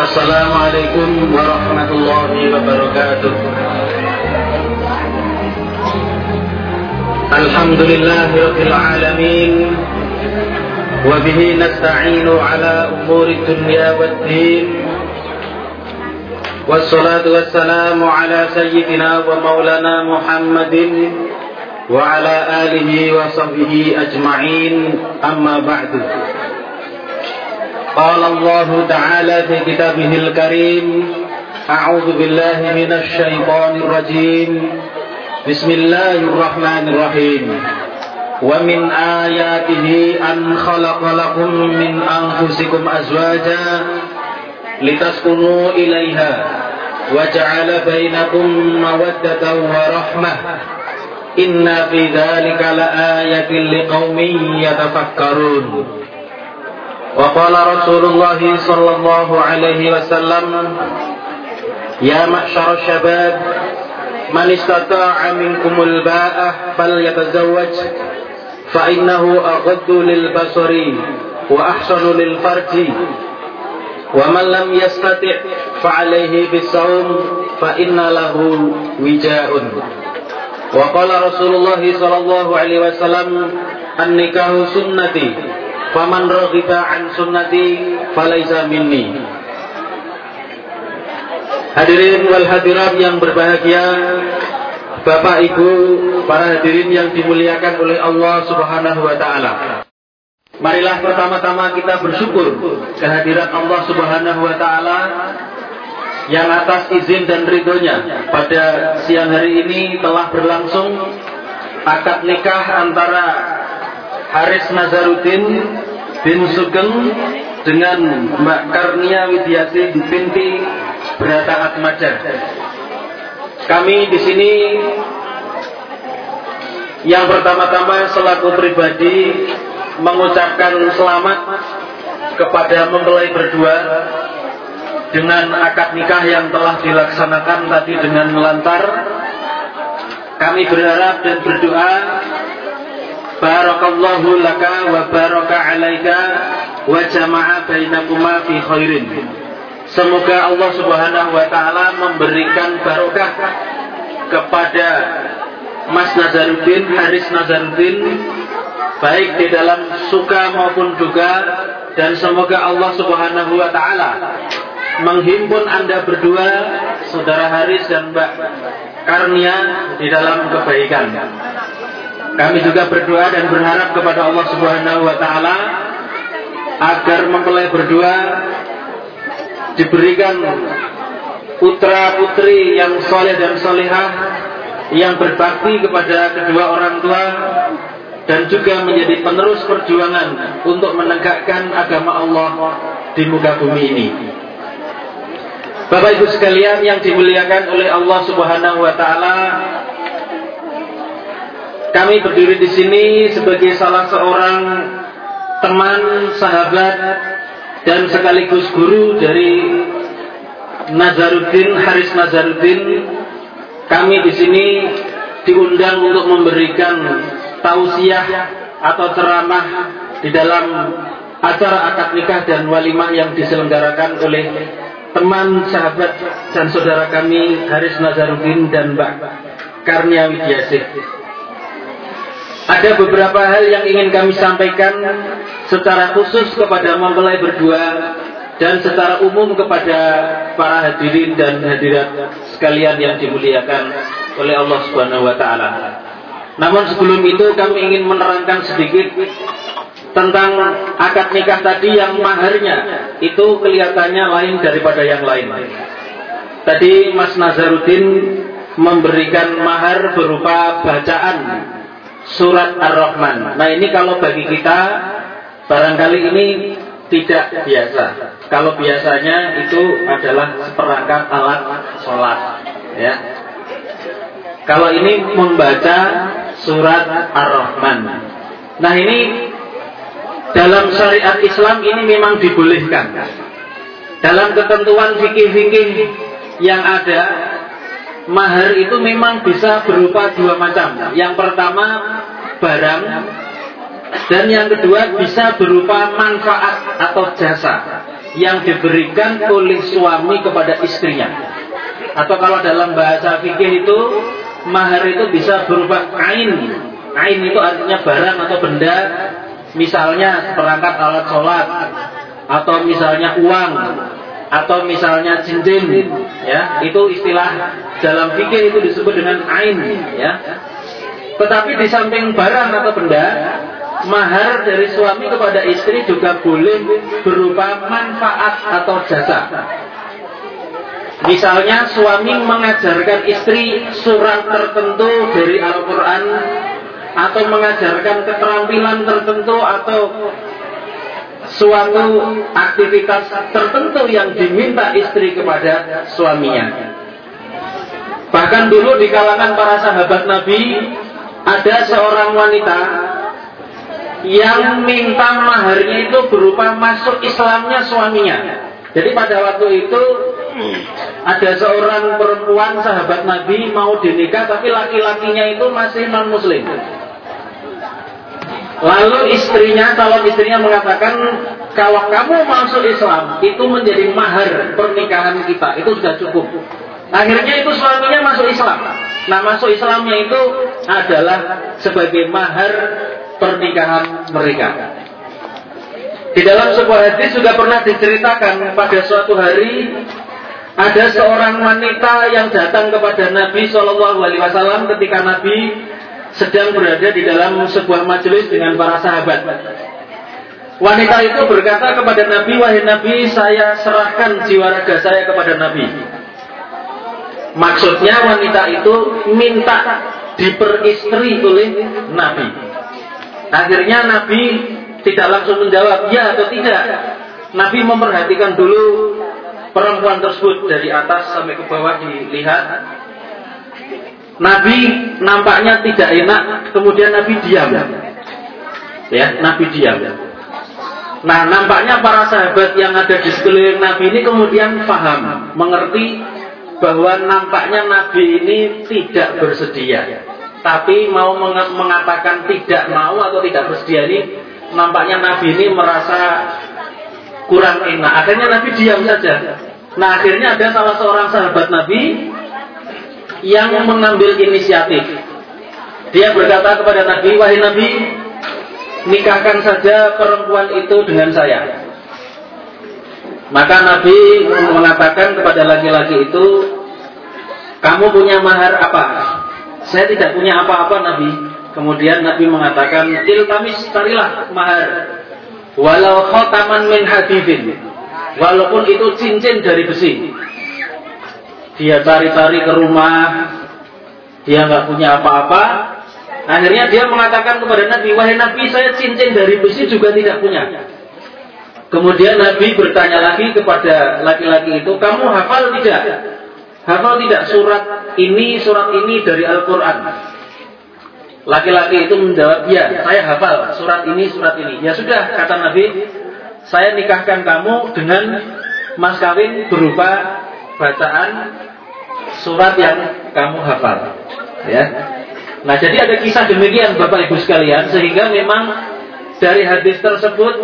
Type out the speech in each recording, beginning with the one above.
السلام عليكم ورحمة الله وبركاته. الحمد لله رب العالمين وبه نستعين على أمور الدنيا والدين والصلاة والسلام على سيدنا ومولانا محمد وعلى آله وصحبه أجمعين. أما بعد قال الله تعالى في كتابه الكريم أعوذ بالله من الشيطان الرجيم. بسم الله الرحمن الرحيم. ومن آياته أن خلق لكم من أنفسكم أزواجا لتسكنوا إليها وجعل بينكم مودة ورحمة. إن في ذلك لآية لقوم يتفكرون. وقال رسول الله صلى الله عليه وسلم يا معشر الشباب من استطاع منكم الباء فليتزوج فإنه أغض للبصر وأحسن للفرج ومن لم يستطع فعليه بالصوم فإن له وجاء. وقال رسول الله صلى الله عليه وسلم النكاح سنتي. Faman raghiba an sunnati falaisa minni. Hadirin wal hadirat yang berbahagia, Bapak Ibu, para hadirin yang dimuliakan oleh Allah Subhanahu wa taala. Marilah pertama-tama kita bersyukur kehadiran Allah Subhanahu wa taala yang atas izin dan ridhonya pada siang hari ini telah berlangsung akad nikah antara Haris Nazaruddin bin Sugeng dengan Mbak Karnia Widiasi binti Berata Atmaja. Kami di sini yang pertama-tama selaku pribadi mengucapkan selamat kepada mempelai berdua dengan akad nikah yang telah dilaksanakan tadi dengan lantar. Kami berharap dan berdoa Barakallahu laka wa baraka alaika wa jama'a bainakuma fi khairin. Semoga Allah Subhanahu wa taala memberikan barokah kepada Mas Nazaruddin, Haris Nazaruddin baik di dalam suka maupun duka dan semoga Allah Subhanahu wa taala menghimpun Anda berdua Saudara Haris dan Mbak Karnia di dalam kebaikan. Kami juga berdoa dan berharap kepada Allah Subhanahu wa taala agar mempelai berdua diberikan putra putri yang soleh dan solehah yang berbakti kepada kedua orang tua dan juga menjadi penerus perjuangan untuk menegakkan agama Allah di muka bumi ini. Bapak Ibu sekalian yang dimuliakan oleh Allah Subhanahu wa taala, kami berdiri di sini sebagai salah seorang teman, sahabat, dan sekaligus guru dari Nazaruddin, Haris Nazaruddin. Kami di sini diundang untuk memberikan tausiah atau ceramah di dalam acara akad nikah dan walimah yang diselenggarakan oleh teman, sahabat, dan saudara kami Haris Nazaruddin dan Mbak Karnia Widyasih. Ada beberapa hal yang ingin kami sampaikan secara khusus kepada mempelai berdua dan secara umum kepada para hadirin dan hadirat sekalian yang dimuliakan oleh Allah Subhanahu wa taala. Namun sebelum itu kami ingin menerangkan sedikit tentang akad nikah tadi yang maharnya itu kelihatannya lain daripada yang lain. Tadi Mas Nazaruddin memberikan mahar berupa bacaan surat Ar-Rahman. Nah ini kalau bagi kita barangkali ini tidak biasa. Kalau biasanya itu adalah seperangkat alat sholat. Ya. Kalau ini membaca surat Ar-Rahman. Nah ini dalam syariat Islam ini memang dibolehkan. Dalam ketentuan fikih-fikih yang ada mahar itu memang bisa berupa dua macam. Yang pertama barang dan yang kedua bisa berupa manfaat atau jasa. yang diberikan oleh suami kepada istrinya. Atau kalau dalam bahasa fikih itu mahar itu bisa berupa kain. Kain itu artinya barang atau benda, misalnya perangkat alat sholat, atau misalnya uang, atau misalnya cincin, ya itu istilah dalam fikih itu disebut dengan ain, ya. Tetapi di samping barang atau benda, mahar dari suami kepada istri juga boleh berupa manfaat atau jasa. Misalnya suami mengajarkan istri surat tertentu dari Al-Quran atau mengajarkan keterampilan tertentu atau suatu aktivitas tertentu yang diminta istri kepada suaminya. Bahkan dulu di kalangan para sahabat Nabi ada seorang wanita yang minta maharnya itu berupa masuk Islamnya suaminya. Jadi pada waktu itu ada seorang perempuan sahabat Nabi mau dinikah tapi laki-lakinya itu masih non muslim. Lalu istrinya, calon istrinya mengatakan kalau kamu masuk Islam itu menjadi mahar pernikahan kita itu sudah cukup. Akhirnya itu suaminya masuk Islam. Nah masuk Islamnya itu adalah sebagai mahar pernikahan mereka. Di dalam sebuah hadis juga pernah diceritakan pada suatu hari ada seorang wanita yang datang kepada Nabi Shallallahu Alaihi Wasallam ketika Nabi sedang berada di dalam sebuah majelis dengan para sahabat. Wanita itu berkata kepada Nabi, wahai Nabi, saya serahkan jiwa raga saya kepada Nabi. Maksudnya wanita itu minta diperistri oleh Nabi. Akhirnya Nabi tidak langsung menjawab ya atau tidak. Nabi memperhatikan dulu perempuan tersebut dari atas sampai ke bawah dilihat. Nabi nampaknya tidak enak, kemudian Nabi diam. Ya, Nabi diam. Nah, nampaknya para sahabat yang ada di sekeliling Nabi ini kemudian paham, mengerti bahwa nampaknya Nabi ini tidak bersedia tapi mau mengatakan tidak mau atau tidak bersedia ini nampaknya Nabi ini merasa kurang enak. Akhirnya Nabi diam saja. Nah akhirnya ada salah seorang sahabat Nabi yang mengambil inisiatif. Dia berkata kepada Nabi, wahai Nabi, nikahkan saja perempuan itu dengan saya. Maka Nabi mengatakan kepada laki-laki itu, kamu punya mahar apa? Saya tidak punya apa-apa Nabi. Kemudian Nabi mengatakan, iltamis carilah mahar. Walau khotaman min hadidin. Walaupun itu cincin dari besi. Dia cari-cari ke rumah. Dia nggak punya apa-apa. Akhirnya dia mengatakan kepada Nabi, wahai Nabi, saya cincin dari besi juga tidak punya. Kemudian Nabi bertanya lagi kepada laki-laki itu, kamu hafal tidak? Hafal tidak surat ini, surat ini dari Al-Quran? Laki-laki itu menjawab, ya saya hafal surat ini, surat ini. Ya sudah, kata Nabi, saya nikahkan kamu dengan mas kawin berupa bacaan surat yang kamu hafal. Ya. Nah jadi ada kisah demikian Bapak Ibu sekalian sehingga memang dari hadis tersebut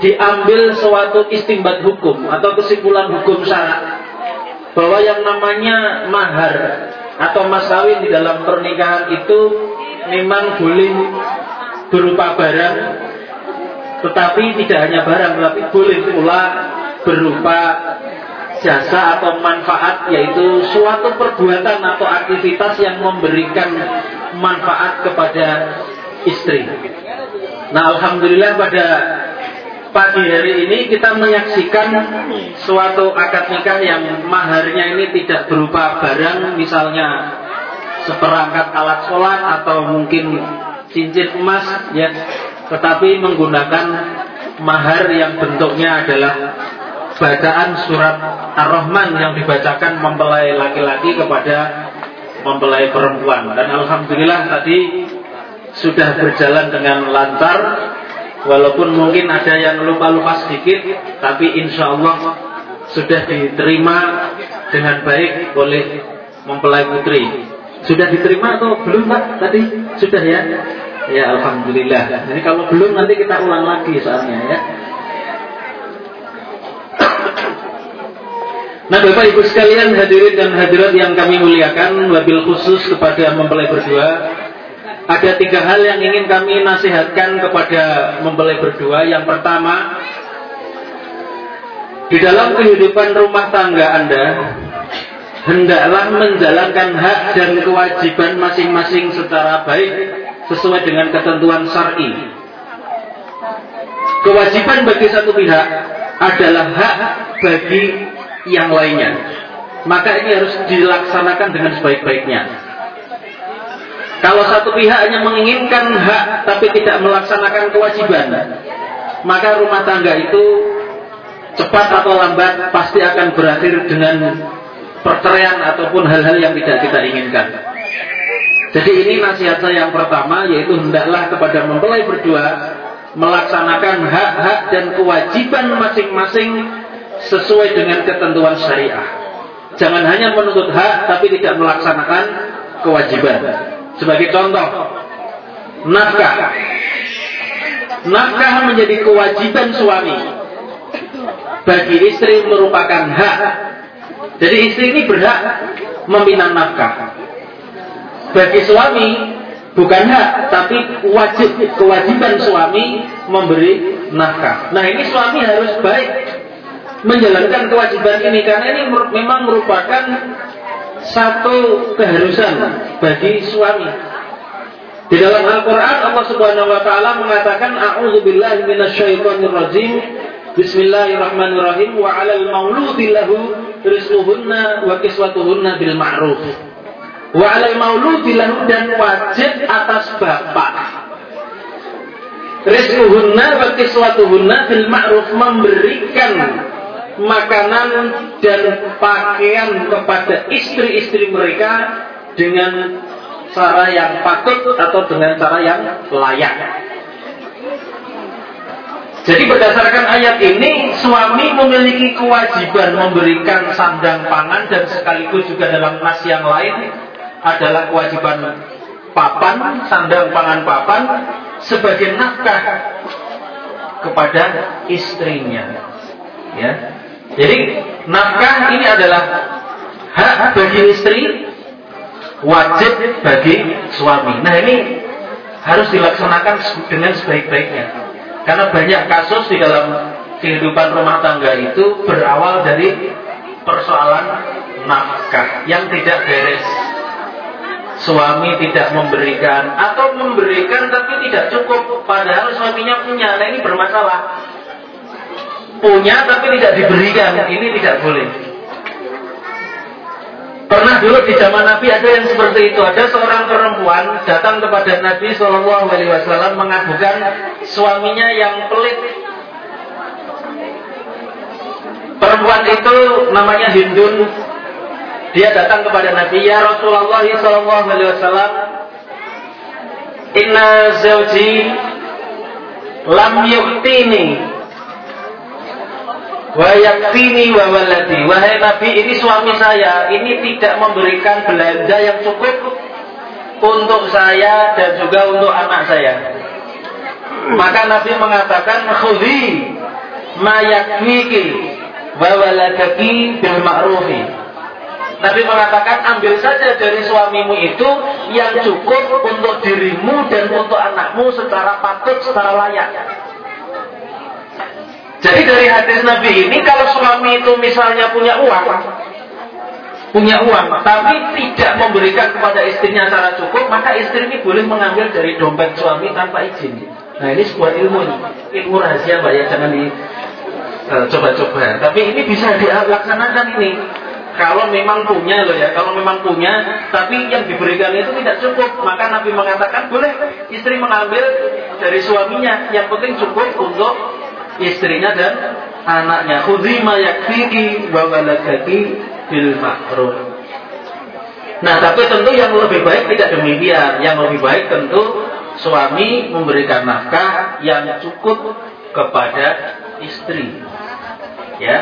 diambil suatu istimbat hukum atau kesimpulan hukum syarat bahwa yang namanya mahar atau mas kawin di dalam pernikahan itu memang boleh berupa barang tetapi tidak hanya barang tetapi boleh pula berupa jasa atau manfaat yaitu suatu perbuatan atau aktivitas yang memberikan manfaat kepada istri. Nah, alhamdulillah pada pagi hari ini kita menyaksikan suatu akad nikah yang maharnya ini tidak berupa barang misalnya seperangkat alat sholat atau mungkin cincin emas ya. Tetapi menggunakan mahar yang bentuknya adalah bacaan surat Ar-Rahman yang dibacakan mempelai laki-laki kepada mempelai perempuan. Dan alhamdulillah tadi sudah berjalan dengan lancar Walaupun mungkin ada yang lupa-lupa sedikit, tapi insya Allah sudah diterima dengan baik oleh mempelai putri. Sudah diterima atau belum Pak tadi? Sudah ya? Ya Alhamdulillah. Jadi kalau belum nanti kita ulang lagi soalnya ya. Nah Bapak Ibu sekalian hadirin dan hadirat yang kami muliakan Wabil khusus kepada mempelai berdua Ada tiga hal yang ingin kami nasihatkan kepada mempelai berdua Yang pertama Di dalam kehidupan rumah tangga Anda Hendaklah menjalankan hak dan kewajiban masing-masing secara baik Sesuai dengan ketentuan syar'i. Kewajiban bagi satu pihak adalah hak bagi yang lainnya. Maka ini harus dilaksanakan dengan sebaik-baiknya. Kalau satu pihak hanya menginginkan hak tapi tidak melaksanakan kewajiban, maka rumah tangga itu cepat atau lambat pasti akan berakhir dengan perceraian ataupun hal-hal yang tidak kita inginkan. Jadi ini nasihat saya yang pertama yaitu hendaklah kepada mempelai berdua melaksanakan hak-hak dan kewajiban masing-masing sesuai dengan ketentuan syariah. Jangan hanya menuntut hak tapi tidak melaksanakan kewajiban. Sebagai contoh, nafkah. Nafkah menjadi kewajiban suami. Bagi istri merupakan hak. Jadi istri ini berhak meminang nafkah. Bagi suami bukan hak, tapi wajib kewajiban suami memberi nafkah. Nah ini suami harus baik menjalankan kewajiban ini karena ini memang merupakan satu keharusan bagi suami. Di dalam Al-Qur'an Allah Subhanahu wa taala mengatakan a'udzubillahi minasyaitonir rajim. Bismillahirrahmanirrahim wa 'alal mauludi lahu rizquhunna wa kiswatuhunna bil ma'ruf. Wa 'alal mauludi lahu dan wajib atas bapak rizquhunna wa kiswatuhunna bil ma'ruf memberikan makanan dan pakaian kepada istri-istri mereka dengan cara yang patut atau dengan cara yang layak. Jadi berdasarkan ayat ini suami memiliki kewajiban memberikan sandang pangan dan sekaligus juga dalam nas yang lain adalah kewajiban papan, sandang pangan papan sebagai nafkah kepada istrinya. Ya. Jadi nafkah ini adalah hak bagi istri, wajib bagi suami. Nah ini harus dilaksanakan dengan sebaik-baiknya. Karena banyak kasus di dalam kehidupan rumah tangga itu berawal dari persoalan nafkah yang tidak beres. Suami tidak memberikan atau memberikan tapi tidak cukup padahal suaminya punya. Nah ini bermasalah punya tapi tidak diberikan. Ini tidak boleh. Pernah dulu di zaman Nabi ada yang seperti itu. Ada seorang perempuan datang kepada Nabi Shallallahu Alaihi Wasallam mengadukan suaminya yang pelit. Perempuan itu namanya Hindun. Dia datang kepada Nabi ya Rasulullah Shallallahu Alaihi Wasallam Inna zauji lam yuktini Wayakfini wa waladi. Wahai Nabi, ini suami saya, ini tidak memberikan belanja yang cukup untuk saya dan juga untuk anak saya. Maka Nabi mengatakan, "Khudhi ma yakfiki wa waladaki bil ma'rufi." Nabi mengatakan ambil saja dari suamimu itu yang cukup untuk dirimu dan untuk anakmu secara patut, secara layak. Jadi dari hadis Nabi ini kalau suami itu misalnya punya uang, punya uang, tapi tidak memberikan kepada istrinya secara cukup, maka istri ini boleh mengambil dari dompet suami tanpa izin. Nah ini sebuah ilmu ilmu rahasia mbak ya, jangan di uh, coba-coba. Tapi ini bisa dilaksanakan ini. Kalau memang punya loh ya, kalau memang punya, tapi yang diberikan itu tidak cukup, maka Nabi mengatakan boleh istri mengambil dari suaminya, yang penting cukup untuk istrinya dan anaknya. Khudhi ma yakfiki wa waladaki bil ma'ruf. Nah, tapi tentu yang lebih baik tidak demikian. Yang lebih baik tentu suami memberikan nafkah yang cukup kepada istri. Ya.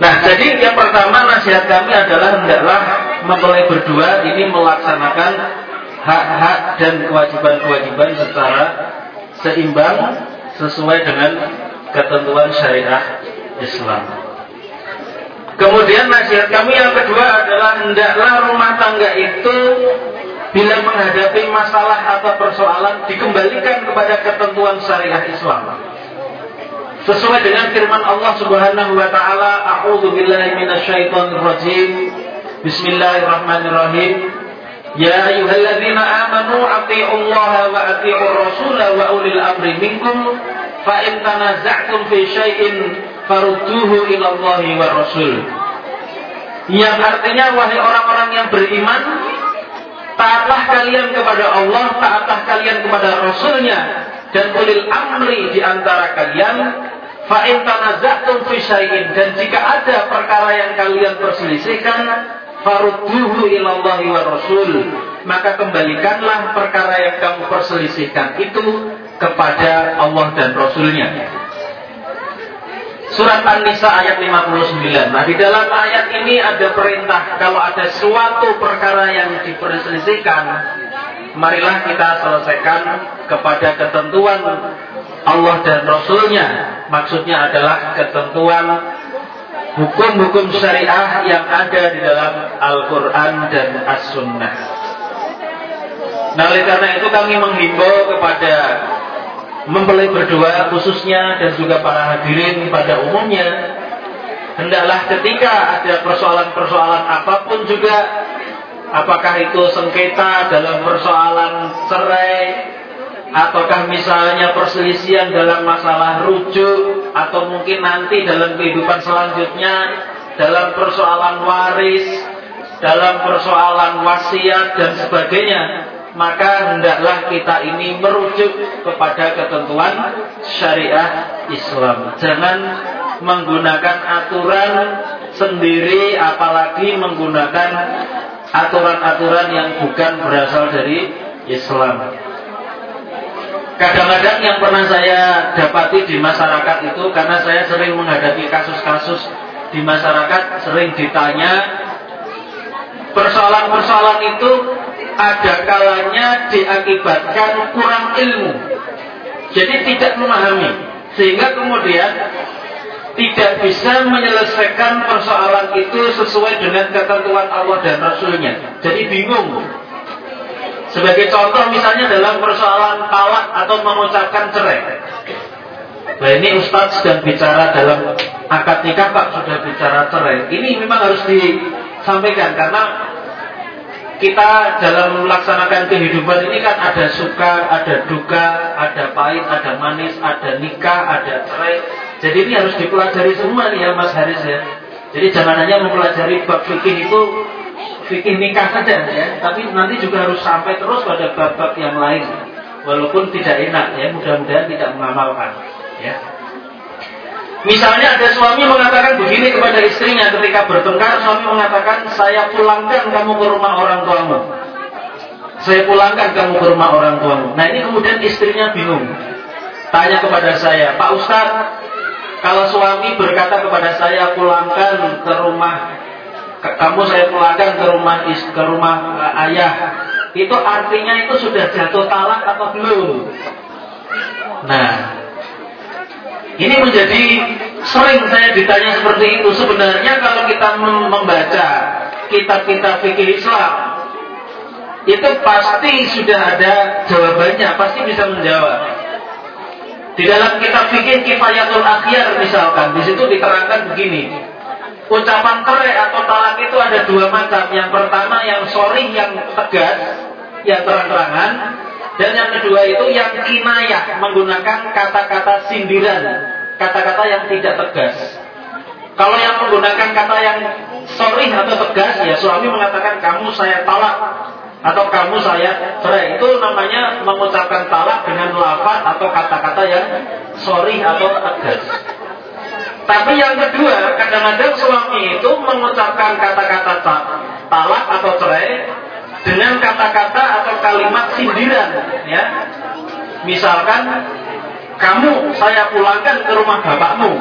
Nah, jadi yang pertama nasihat kami adalah hendaklah mempelai berdua ini melaksanakan hak-hak dan kewajiban-kewajiban secara seimbang sesuai dengan ketentuan syariah Islam. Kemudian nasihat kami yang kedua adalah hendaklah rumah tangga itu bila menghadapi masalah atau persoalan dikembalikan kepada ketentuan syariah Islam. Sesuai dengan firman Allah Subhanahu wa taala, "A'udzu billahi minasyaitonir rajim. Bismillahirrahmanirrahim. Ayyuhalladzina amanu atti'ullaha wa atti'ur rasul wa ulil amri minkum fa in tanaza'tum fi syai'in farudduhu ila Allahi wa Rasul. Yang artinya wahai orang-orang yang beriman, taatlah kalian kepada Allah, taatlah kalian kepada Rasulnya dan ulil amri di antara kalian fa in tanaza'tum fi syai'in dan jika ada perkara yang kalian perselisihkan farudduhu ila Allahi wa Rasul maka kembalikanlah perkara yang kamu perselisihkan itu kepada Allah dan Rasulnya. Surat An-Nisa ayat 59. Nah, di dalam ayat ini ada perintah kalau ada suatu perkara yang diperselisihkan, marilah kita selesaikan kepada ketentuan Allah dan Rasulnya. Maksudnya adalah ketentuan hukum-hukum syariah yang ada di dalam Al-Quran dan As-Sunnah. Nah, oleh karena itu kami menghimbau kepada mempelai berdua khususnya dan juga para hadirin pada umumnya hendaklah ketika ada persoalan-persoalan apa pun juga apakah itu sengketa dalam persoalan cerai ataukah misalnya perselisihan dalam masalah rujuk atau mungkin nanti dalam kehidupan selanjutnya dalam persoalan waris dalam persoalan wasiat dan sebagainya maka hendaklah kita ini merujuk kepada ketentuan syariah Islam. Jangan menggunakan aturan sendiri apalagi menggunakan aturan-aturan yang bukan berasal dari Islam. Kadang-kadang yang pernah saya dapati di masyarakat itu karena saya sering menghadapi kasus-kasus di masyarakat sering ditanya persoalan-persoalan itu ada kalanya diakibatkan kurang ilmu. Jadi tidak memahami. Sehingga kemudian tidak bisa menyelesaikan persoalan itu sesuai dengan ketentuan Allah dan Rasulnya. Jadi bingung. Sebagai contoh misalnya dalam persoalan talak atau mengucapkan cerai. Nah ini Ustadz sedang bicara dalam akad nikah Pak sudah bicara cerai. Ini memang harus disampaikan karena kita dalam melaksanakan kehidupan ini kan ada suka, ada duka, ada pahit, ada manis, ada nikah, ada cerai. Jadi ini harus dipelajari semua nih ya Mas Haris ya. Jadi jangan hanya mempelajari bab fikih itu fikih nikah saja ya, tapi nanti juga harus sampai terus pada bab-bab yang lain. Walaupun tidak enak ya, mudah-mudahan tidak mengamalkan ya. Misalnya ada suami mengatakan begini kepada istrinya ketika bertengkar, suami mengatakan, saya pulangkan kamu ke rumah orang tuamu. Saya pulangkan kamu ke rumah orang tuamu. Nah ini kemudian istrinya bingung. Tanya kepada saya, Pak Ustadz, kalau suami berkata kepada saya pulangkan ke rumah kamu saya pulangkan ke rumah ke rumah uh, ayah itu artinya itu sudah jatuh talak atau belum nah ini menjadi sering saya ditanya seperti itu. Sebenarnya kalau kita membaca kitab-kitab fikih Islam, itu pasti sudah ada jawabannya, pasti bisa menjawab. Di dalam kitab fikih Kifayatul Akhyar misalkan, di situ diterangkan begini. Ucapan cerai atau talak itu ada dua macam. Yang pertama yang sorry, yang tegas, yang terang-terangan. Dan yang kedua itu yang kinayah menggunakan kata-kata sindiran, kata-kata yang tidak tegas. Kalau yang menggunakan kata yang sorry atau tegas, ya suami mengatakan kamu saya talak atau kamu saya cerai. Itu namanya mengucapkan talak dengan lafaz atau kata-kata yang sorry atau tegas. Tapi yang kedua, kadang-kadang suami itu mengucapkan kata-kata talak atau cerai dengan kata-kata atau kalimat sindiran ya. Misalkan kamu saya pulangkan ke rumah bapakmu.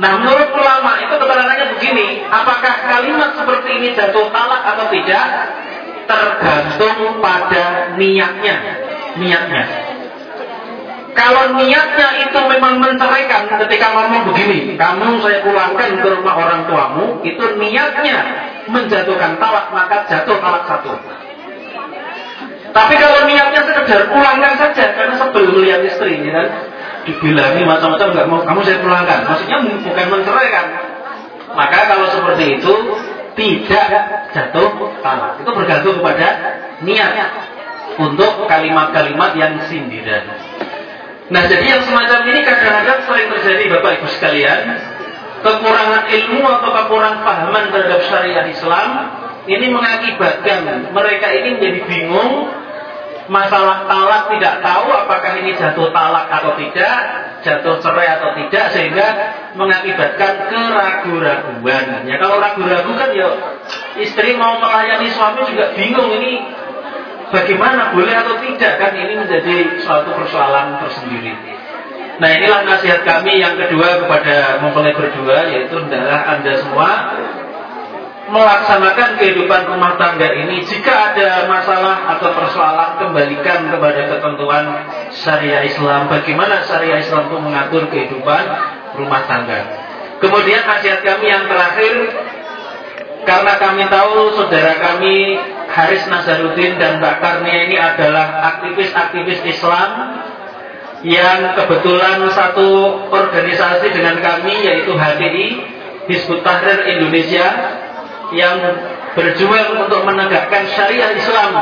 Nah menurut ulama itu keterangannya begini apakah kalimat seperti ini jatuh talak atau tidak? Tergantung pada niatnya niatnya Kalau niatnya itu memang menceraikan ketika ngomong begini, kamu saya pulangkan ke rumah orang tuamu, itu niatnya menjatuhkan talak, maka jatuh talak satu. Tapi kalau niatnya sekedar pulangkan saja karena sebelum melihat istrinya kan dibilangi macam-macam nggak mau kamu saya pulangkan. Maksudnya bukan menceraikan. Maka kalau seperti itu tidak jatuh talak. Itu bergantung kepada niat untuk kalimat-kalimat yang sindiran. Nah jadi yang semacam ini kadang-kadang sering terjadi Bapak Ibu sekalian. Kekurangan ilmu atau kekurangan pahaman terhadap syariat Islam Ini mengakibatkan mereka ini menjadi bingung Masalah talak tidak tahu apakah ini jatuh talak atau tidak Jatuh cerai atau tidak Sehingga mengakibatkan keraguan-raguan. Ya kalau ragu-ragu kan ya Istri mau melayani suami juga bingung Ini bagaimana boleh atau tidak kan ini menjadi suatu persoalan tersendiri. Nah inilah nasihat kami yang kedua kepada mempelai berdua yaitu adalah anda semua melaksanakan kehidupan rumah tangga ini jika ada masalah atau persoalan kembalikan kepada ketentuan syariah Islam bagaimana syariah Islam itu mengatur kehidupan rumah tangga kemudian nasihat kami yang terakhir karena kami tahu saudara kami Haris Nazaruddin dan Mbak Karnia ini adalah aktivis-aktivis Islam yang kebetulan satu organisasi dengan kami yaitu HTI Hizbut Tahrir Indonesia yang berjuang untuk menegakkan syariah Islam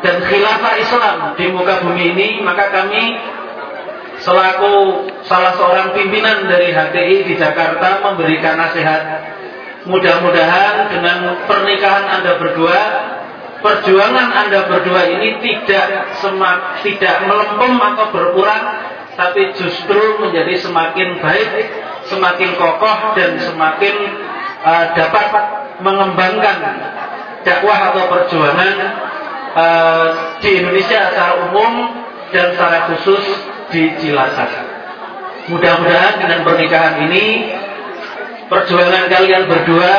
dan khilafah Islam di muka bumi ini. Maka kami selaku salah seorang pimpinan dari HTI di Jakarta memberikan nasihat. Mudah-mudahan dengan pernikahan Anda berdua, perjuangan Anda berdua ini tidak semak, tidak melempem atau berkurang, tapi justru menjadi semakin baik, semakin kokoh dan semakin uh, dapat mengembangkan dakwah atau perjuangan uh, di Indonesia secara umum dan secara khusus di Cilacap. Mudah-mudahan dengan pernikahan ini perjuangan kalian berdua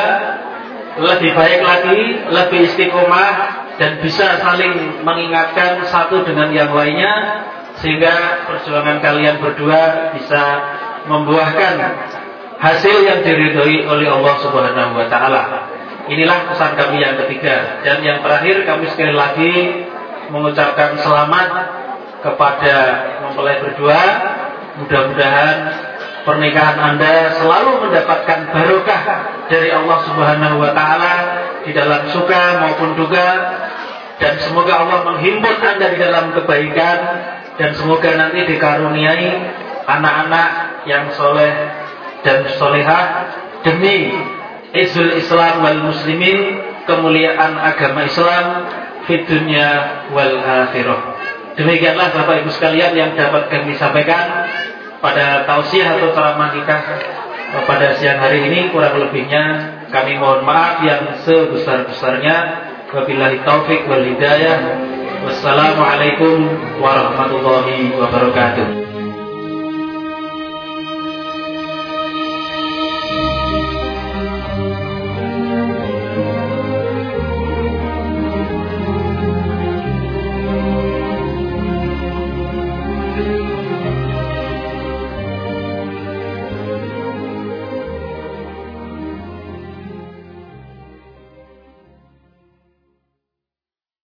lebih baik lagi, lebih istiqomah dan bisa saling mengingatkan satu dengan yang lainnya sehingga perjuangan kalian berdua bisa membuahkan hasil yang diridhoi oleh Allah Subhanahu wa taala. Inilah pesan kami yang ketiga dan yang terakhir kami sekali lagi mengucapkan selamat kepada mempelai berdua. Mudah-mudahan pernikahan Anda selalu mendapatkan barokah dari Allah Subhanahu wa taala di dalam suka maupun duka. Dan semoga Allah menghimpun Anda di dalam kebaikan. Dan semoga nanti dikaruniai anak-anak yang soleh dan solehah demi izul Islam wal muslimin kemuliaan agama Islam di wal akhirah. Demikianlah Bapak Ibu sekalian yang dapat kami sampaikan pada tausiah atau ceramah nikah pada siang hari ini kurang lebihnya kami mohon maaf yang sebesar-besarnya. Wabillahi taufik wal hidayah. Wassalamualaikum warahmatullahi wabarakatuh